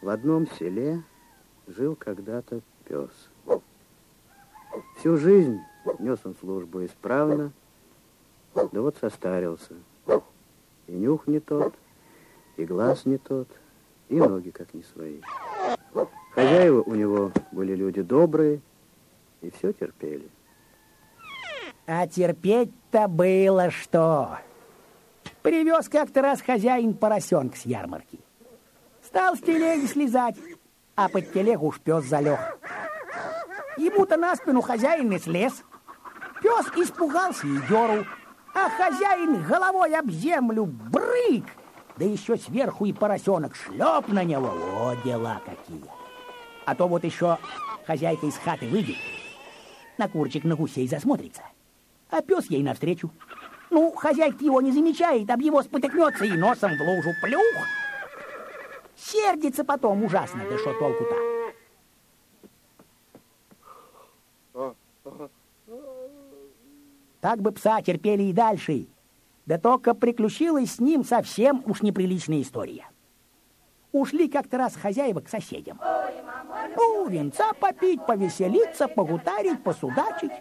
В одном селе жил когда-то пес. Всю жизнь нес он службу исправно, да вот состарился. И нюх не тот, и глаз не тот, и ноги как не свои. Хозяева у него были люди добрые, и все терпели. А терпеть-то было что? Привез как-то раз хозяин поросенка с ярмарки. Стал с телеги слезать, а под телегу уж пес залег. Ему-то на спину хозяин и слез. Пес испугался и деру, а хозяин головой об землю брык, да еще сверху и поросенок шлеп на него. О, дела какие! А то вот еще хозяйка из хаты выйдет, на курочек на гусей засмотрится, а пес ей навстречу. Ну, хозяйка его не замечает, об его спотыкнется и носом в лужу плюх. Сердится потом ужасно, да что толку-то? Так бы пса терпели и дальше. Да только приключилась с ним совсем уж неприличная история. Ушли как-то раз хозяева к соседям. Ну, венца попить, повеселиться, погутарить, посудачить.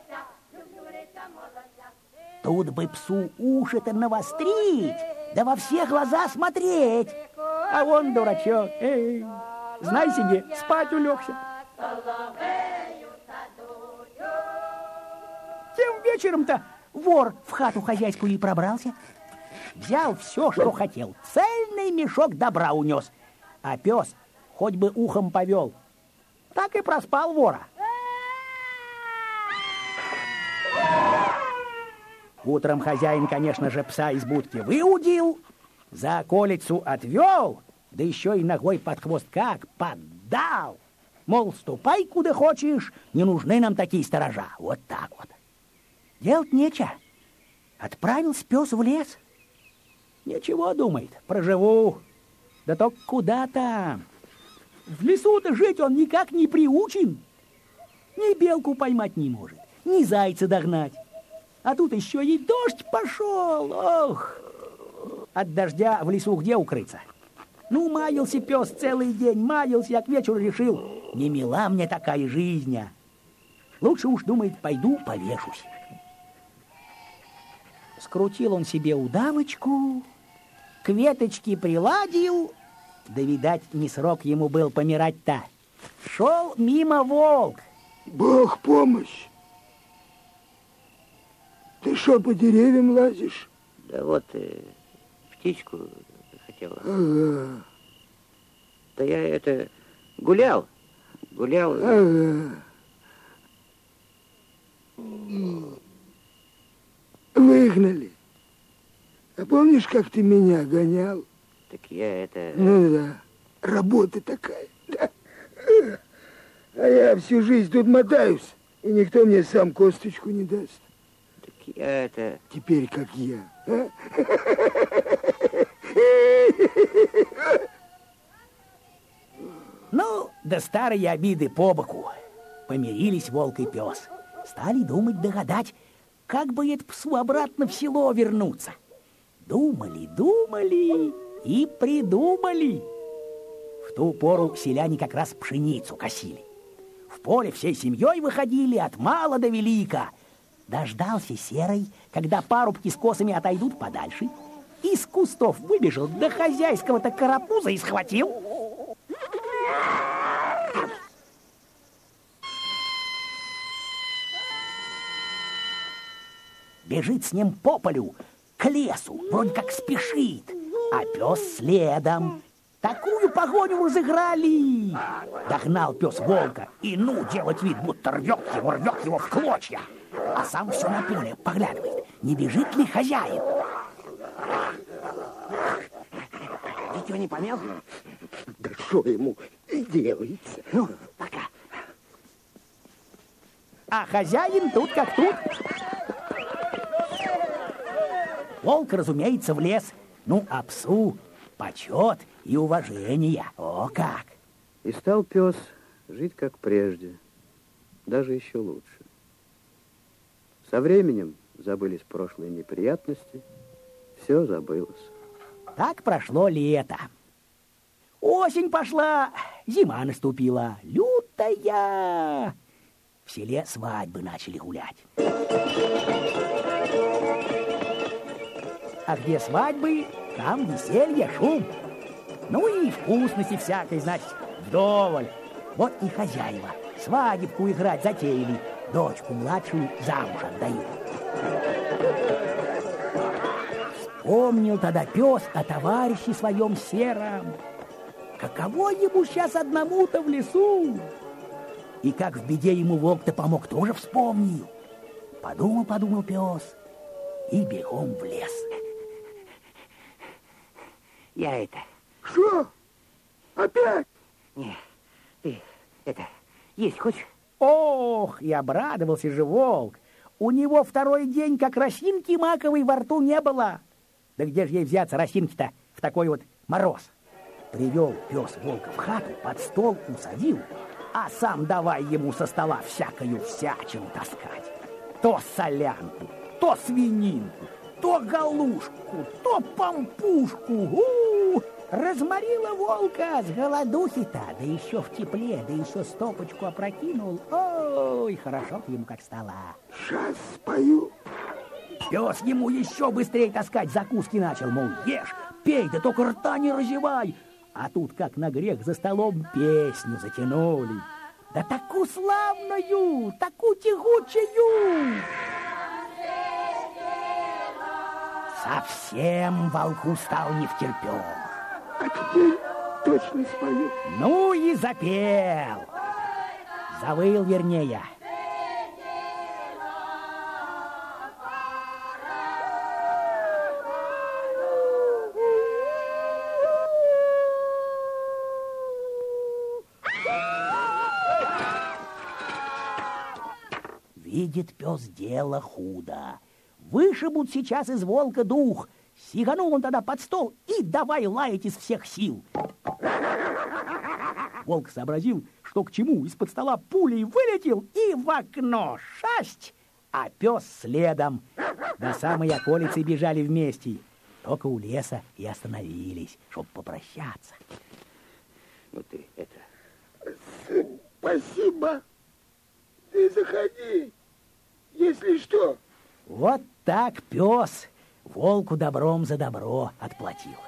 Тут бы псу уши-то навострить, да во все глаза смотреть. А он, дурачок, эй, знай себе, спать улегся. Тем вечером-то вор в хату хозяйскую и пробрался. Взял все, что хотел. Цельный мешок добра унес. А пес хоть бы ухом повел. Так и проспал вора. Утром хозяин, конечно же, пса из будки выудил, за околицу отвел, да еще и ногой под хвост как поддал. Мол, ступай куда хочешь, не нужны нам такие сторожа. Вот так вот. Делать нечего. Отправился пес в лес. Ничего, думает, проживу. Да только куда там? В лесу-то жить он никак не приучен. Ни белку поймать не может, ни зайца догнать. А тут еще и дождь пошел. Ох! От дождя в лесу где укрыться? Ну, маялся пес целый день, маялся, я к вечеру решил, не мила мне такая жизнь. а. Лучше уж, думает, пойду повешусь. Скрутил он себе удавочку, к веточке приладил, да, видать, не срок ему был помирать-то. Шел мимо волк. Бог помощь. Ты что, по деревьям лазишь? Да вот э, птичку хотела. Ага, Да я это гулял, гулял. ага. Выгнали. А помнишь, как ты меня гонял? Так я это... Ну да, работа такая. да. А я всю жизнь тут мотаюсь, и никто мне сам косточку не даст. Так я это... Теперь как я. Ну, да старые обиды по боку. Помирились волк и пес. Стали думать, догадать, как бы это псу обратно в село вернуться. Думали, думали и придумали. В ту пору селяне как раз пшеницу косили. В поле всей семьей выходили от мала до велика. Дождался серый, когда парубки с косами отойдут подальше. Из кустов выбежал до хозяйского-то карапуза и схватил. Бежит с ним по полю, к лесу, вроде как спешит, а пес следом. Такую погоню разыграли. Догнал пес волка и ну делать вид, будто рвет его, рвет его в клочья. А сам все на поле поглядывает, не бежит ли хозяин. Дитё не помел? Да что ему делается? Ну, пока. А хозяин тут как тут. Волк, разумеется, в лес. Ну, а псу почет и уважение. О, как! И стал пес жить как прежде, даже еще лучше. Со временем забылись прошлые неприятности, все забылось. Так прошло лето. Осень пошла, зима наступила, лютая. В селе свадьбы начали гулять. А где свадьбы, там веселье, шум. Ну и вкусности всякой, значит, вдоволь. Вот и хозяева свадебку играть затеяли, дочку младшую замуж отдают. Вспомнил тогда пес о товарище своем сером. Каково ему сейчас одному-то в лесу? И как в беде ему волк-то помог, тоже вспомнил. Подумал, подумал пес и бегом в лес. Я это... Что? Опять? Не, ты это... Есть хочешь? Ох, и обрадовался же волк. У него второй день, как росинки маковой во рту не было. Да где же ей взяться росинки-то в такой вот мороз? Привел пес волка в хату, под стол усадил, а сам давай ему со стола всякую всячину таскать. То солянку, то свининку, то галушку, то помпушку. У-у-у! Разморила волка с голодухи-то, да еще в тепле, да еще стопочку опрокинул. Ой, хорошо ему как стало. Сейчас спою. Пес ему еще быстрее таскать закуски начал, мол, ешь, пей, да только рта не разевай. А тут, как на грех, за столом песню затянули. Да такую славную, такую тягучую. Совсем волку стал не втерпёж. Теперь точно спою. Ну и запел. Завыл, вернее. Видит пес дело худо. Вышибут сейчас из волка дух. Сиганул он тогда под стол и давай лаять из всех сил. Волк сообразил, что к чему, из-под стола пулей вылетел и в окно шасть, а пес следом. До самой околицы бежали вместе. Только у леса и остановились, чтобы попрощаться. Ну ты это... Спасибо. Ты заходи, если что. Вот так пес волку добром за добро отплатил.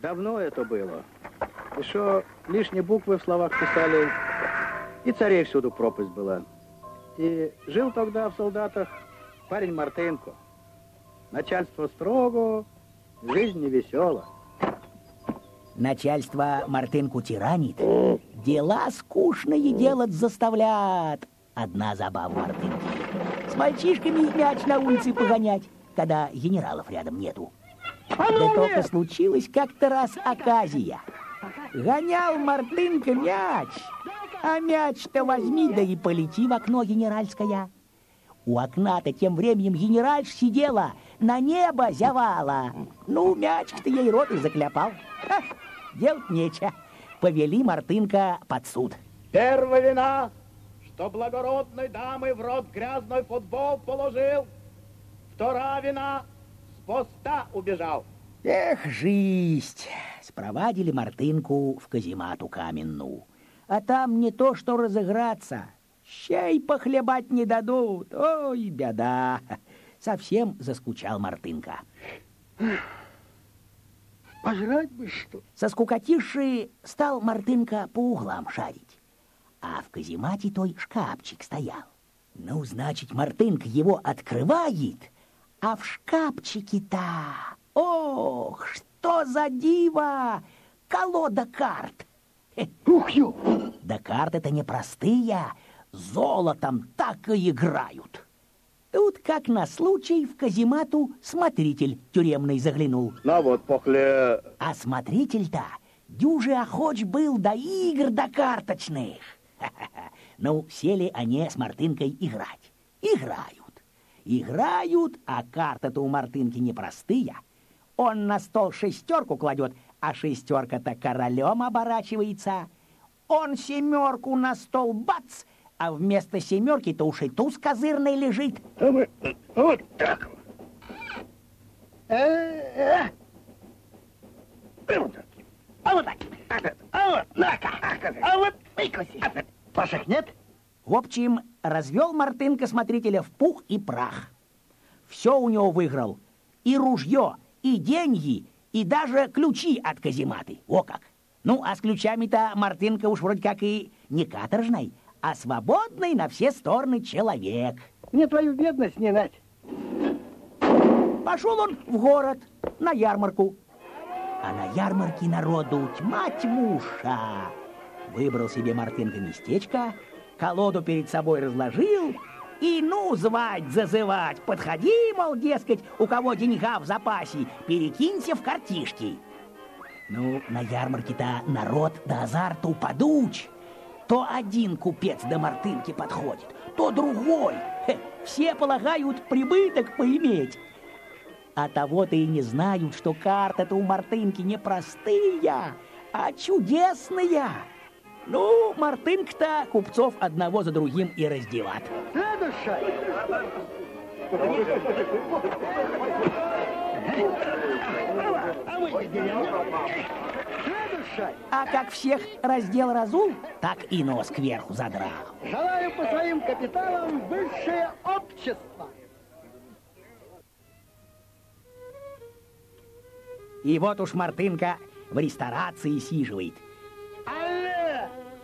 Давно это было. Еще лишние буквы в словах писали, и царей всюду пропасть была. И жил тогда в солдатах парень Мартынко. Начальство строго, жизнь невесела. Начальство Мартынку тиранит, дела скучные делать заставлят. Одна забава Мартынки. С мальчишками мяч на улице погонять, когда генералов рядом нету. Да только случилось как-то раз оказия. Гонял Мартынка мяч, а мяч-то возьми, да и полети в окно генеральское. У окна-то тем временем генеральш сидела, на небо зявала. Ну, мячик-то ей рот и закляпал. Ха, делать нечего. Повели Мартынка под суд. Первая вина, что благородной дамы в рот грязной футбол положил. Вторая вина, с поста убежал. Эх, жизнь! Спровадили Мартынку в каземату каменную. А там не то, что разыграться. Щей похлебать не дадут. Ой, беда. Совсем заскучал Мартынка. Пожрать бы что. Со скукотиши стал Мартынка по углам шарить. А в каземате той шкафчик стоял. Ну, значит, Мартынка его открывает, а в шкафчике-то... Ох, что за диво! Колода карт! Ух, ё! Да карты-то непростые, золотом так и играют. Тут, как на случай, в каземату смотритель тюремный заглянул. Ну вот, после... А смотритель-то дюже охоч был до игр до карточных. Ну, сели они с Мартынкой играть. Играют. Играют, а карта-то у Мартынки непростые. Он на стол шестерку кладет, а шестерка-то королем оборачивается. Он семерку на стол бац, а вместо семерки-то уж и туз козырный лежит. А вы, вот так вот. Э, э. Вот так. А вот так. А вот, на-ка. А вот, выкуси. Ваших нет? В общем, развел Мартынка смотрителя в пух и прах. Все у него выиграл. И ружье, и деньги, и даже ключи от казематы. О как! Ну, а с ключами-то Мартынка уж вроде как и не каторжный, а свободный на все стороны человек. Мне твою бедность не нать. Пошел он в город на ярмарку. А на ярмарке народу тьма тьмуша. Выбрал себе Мартынка местечко, колоду перед собой разложил и ну звать, зазывать. Подходи, мол, дескать, у кого деньга в запасе, перекинься в картишки. Ну, на ярмарке-то народ до азарту подуч. То один купец до мартынки подходит, то другой. Хе, все полагают прибыток поиметь. А того-то и не знают, что карта-то у мартынки не простые, а чудесная. Ну, мартынка-то купцов одного за другим и раздеват. А Следующий. А как всех раздел разул, так и нос кверху задрал. Желаю по своим капиталам высшее общество. И вот уж мартынка в ресторации сиживает.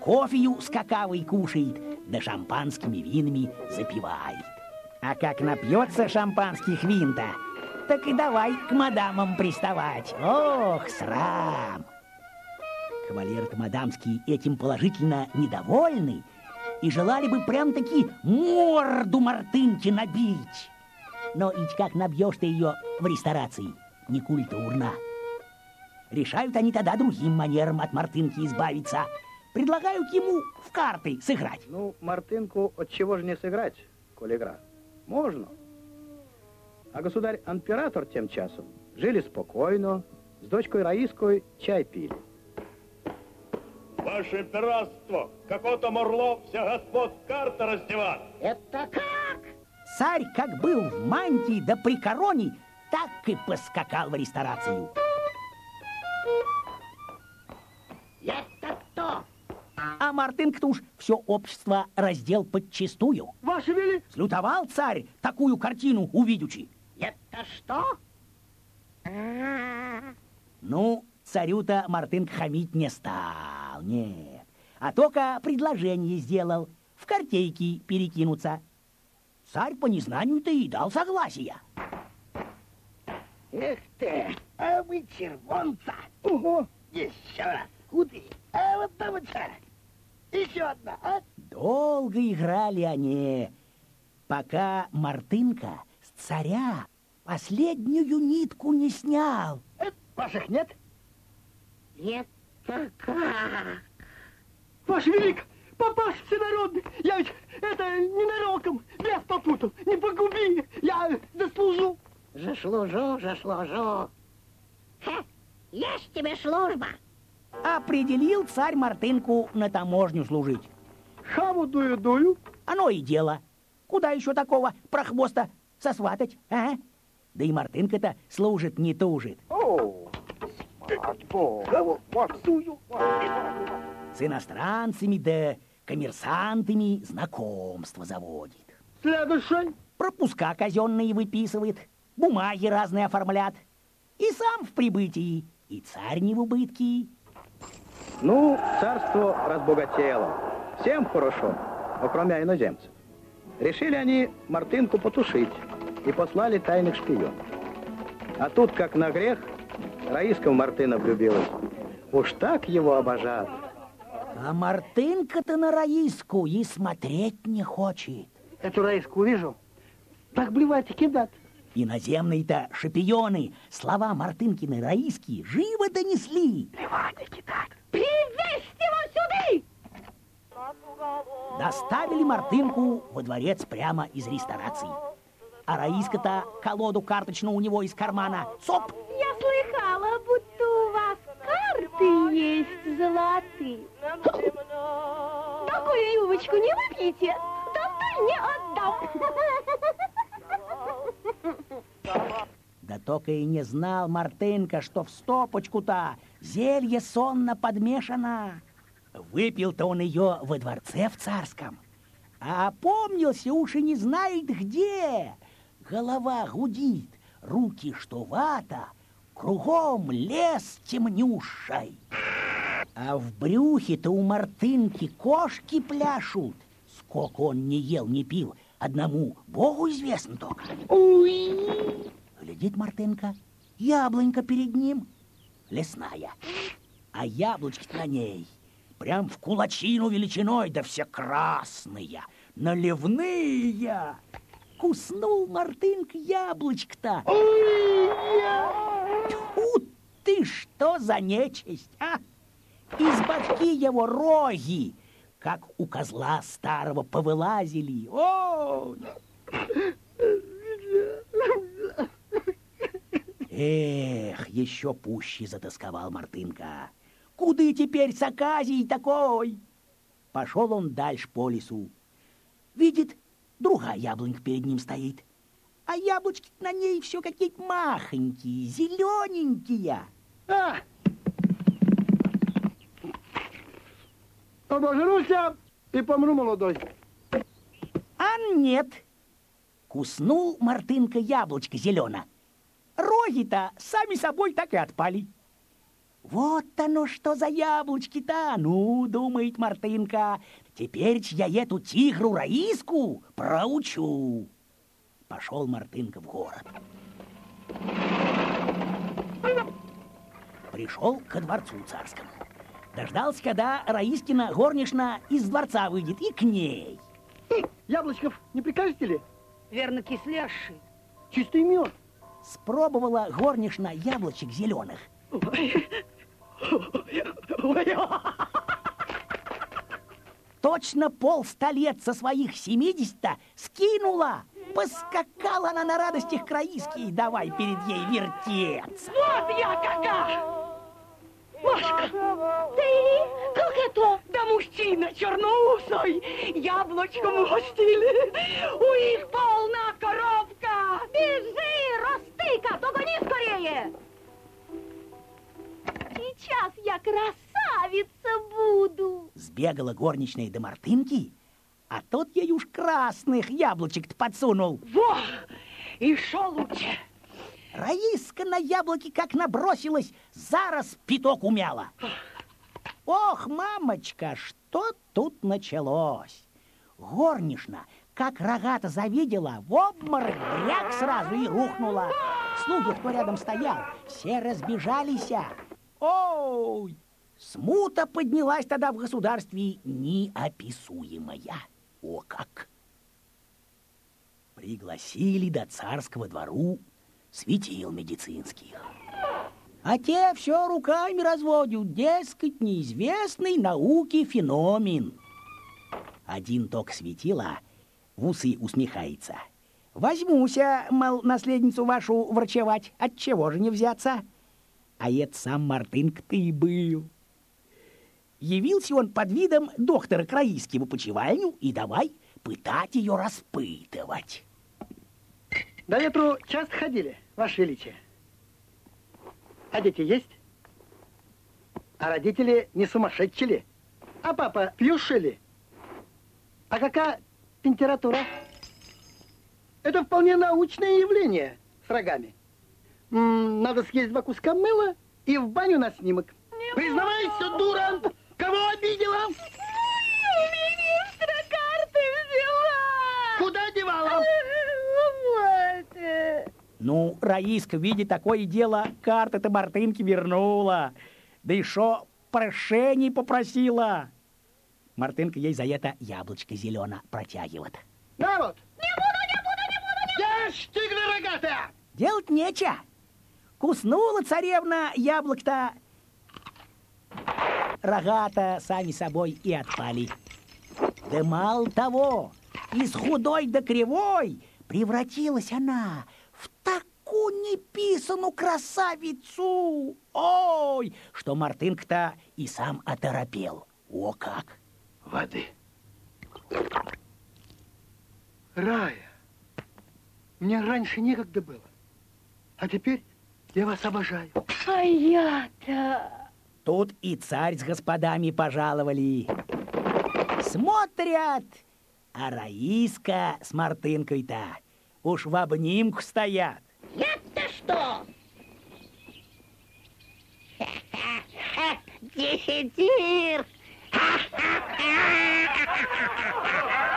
Кофею с какавой кушает, да шампанскими винами запивает. А как напьется шампанских вин-то, так и давай к мадамам приставать. Ох, срам! Кавалеры-то мадамские этим положительно недовольны и желали бы прям-таки морду мартынки набить. Но ведь как набьешь ты ее в ресторации? Не культурно. Решают они тогда другим манером от мартынки избавиться. Предлагают ему в карты сыграть. Ну, Мартынку от чего же не сыграть, коль игра? Можно. А государь-император тем часом жили спокойно, с дочкой Раиской чай пили. Ваше императорство, какой-то Морлов вся господ карта раздевает. Это как? Царь как был в мантии да при короне, так и поскакал в ресторацию. Кто? А Мартынка-то уж все общество раздел подчистую. Ваше вели? Слютовал царь такую картину увидючи. Это что? Ну, царю-то Мартынка хамить не стал, нет. А только предложение сделал в картейки перекинуться. Царь по незнанию-то и дал согласие. Эх ты, а вы червонца. Ого. Еще раз. Куды? А вот там вот царь. Еще одна, а? Долго играли они, пока Мартынка с царя последнюю нитку не снял. Э, Ваших нет? Это как? Ваш велик, папаша всенародный, я ведь это ненароком, лес попутал, не погуби, я заслужу. Заслужу, заслужу. Хе, есть тебе служба. Определил царь Мартынку на таможню служить. Хаму дую-дую. Оно и дело. Куда еще такого прохвоста сосватать, а? Да и Мартынка-то служит, не тужит. О? Максую. С иностранцами да коммерсантами знакомство заводит. Следующий. Пропуска казенные выписывает, бумаги разные оформлят. И сам в прибытии, и царь не в убытке. Ну, царство разбогатело. Всем хорошо, но кроме иноземцев. Решили они Мартынку потушить и послали тайных шпионов. А тут, как на грех, Раиска в Мартына влюбилась. Уж так его обожал. А Мартынка-то на Раиску и смотреть не хочет. Эту Раиску вижу. Так блевать и кидать. Иноземные-то шапионы слова Мартынкины Раиски живо донесли. Привезьте его сюда! Доставили Мартынку во дворец прямо из ресторации. А Раиска-то колоду карточную у него из кармана. Соп! Я слыхала, будто у вас карты есть золотые. Такую юбочку не выпьете, да не отдам. Да только и не знал Мартынка, что в стопочку-то зелье сонно подмешано. Выпил-то он ее во дворце в царском, а опомнился уж и не знает где. Голова гудит, руки что вата, кругом лес темнющий. А в брюхе-то у Мартынки кошки пляшут. Сколько он не ел, не пил, одному Богу известно только. Глядит Мартынка, яблонька перед ним, лесная, а яблочки на ней прям в кулачину величиной, да все красные, наливные. Куснул Мартынка яблочко-то. Тьфу ты, что за нечисть, а? Из башки его роги, как у козла старого, повылазили. Ой! Эх, еще пуще затасковал Мартынка. Куды теперь с оказией такой? Пошел он дальше по лесу. Видит, другая яблонька перед ним стоит. А яблочки на ней все какие-то махонькие, зелененькие. А! Обожруся и помру молодой. А нет. Куснул Мартынка яблочко зелено. Роги-то сами собой так и отпали. Вот оно что за яблочки-то, ну, думает Мартынка, теперь я эту тигру Раиску проучу. Пошел Мартынка в город. Пришел ко дворцу царскому. Дождался, когда Раискина горнична из дворца выйдет, и к ней. Яблочков не прикажете ли? Верно, кисляши. Чистый мед. Спробовала горнична яблочек зеленых. Точно пол столет со своих 70 скинула. Поскакала она на радостях к Раиске и давай перед ей вертеться. Вот я какая! Машка, ты? Как это? Да мужчина черноусой. Яблочком угостили. У их полна коробка. Бежи, растыка, Сейчас я красавица буду. Сбегала горничная до Мартынки, а тот ей уж красных яблочек-то подсунул. Во, и шо лучше. Раиска на яблоки как набросилась, зараз пяток умяла. Ох, мамочка, что тут началось? Горнична, как рогата завидела, в обморок бряк сразу и рухнула. Слуги, кто рядом стоял, все разбежались. Ой! Смута поднялась тогда в государстве неописуемая. О как! Пригласили до царского двору светил медицинских. А те все руками разводят, дескать, неизвестный науке феномен. Один ток светила, в усы усмехается. Возьмуся, мол, наследницу вашу врачевать, от чего же не взяться? А это сам Мартынк ты и был. Явился он под видом доктора Краиски в опочивальню и давай пытать ее распытывать. До ветру часто ходили, Ваше Величие. А дети есть? А родители не сумасшедшие ли? А папа пьющий ли? А какая температура? Это вполне научное явление с рогами. М, надо съесть два куска мыла и в баню на снимок. Признавайся, дура! Кого обидела? У министра карты взяла. Куда девала? Вот. Ну, Раиска, видя такое дело, карты-то Мартынке вернула. Да шо прошений попросила. Мартынка ей за это яблочко зелено протягивает. На вот. Не буду, не буду, не буду, не Достигли рогатая! Делать нечего. Куснула царевна яблок-то, рогата сами собой и отпали. Да мало того, из худой до кривой превратилась она в такую неписаную красавицу. Ой, что Мартынка-то и сам оторопел. О как! Воды. Рая, мне раньше некогда было, а теперь я вас обожаю. А я-то... Тут и царь с господами пожаловали. Смотрят, а Раиска с Мартынкой-то уж в обнимку стоят. Я-то что? Десятир!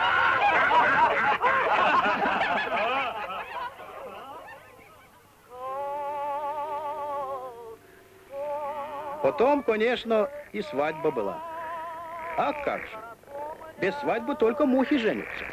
Потом, конечно, и свадьба была. А как же? Без свадьбы только мухи женятся.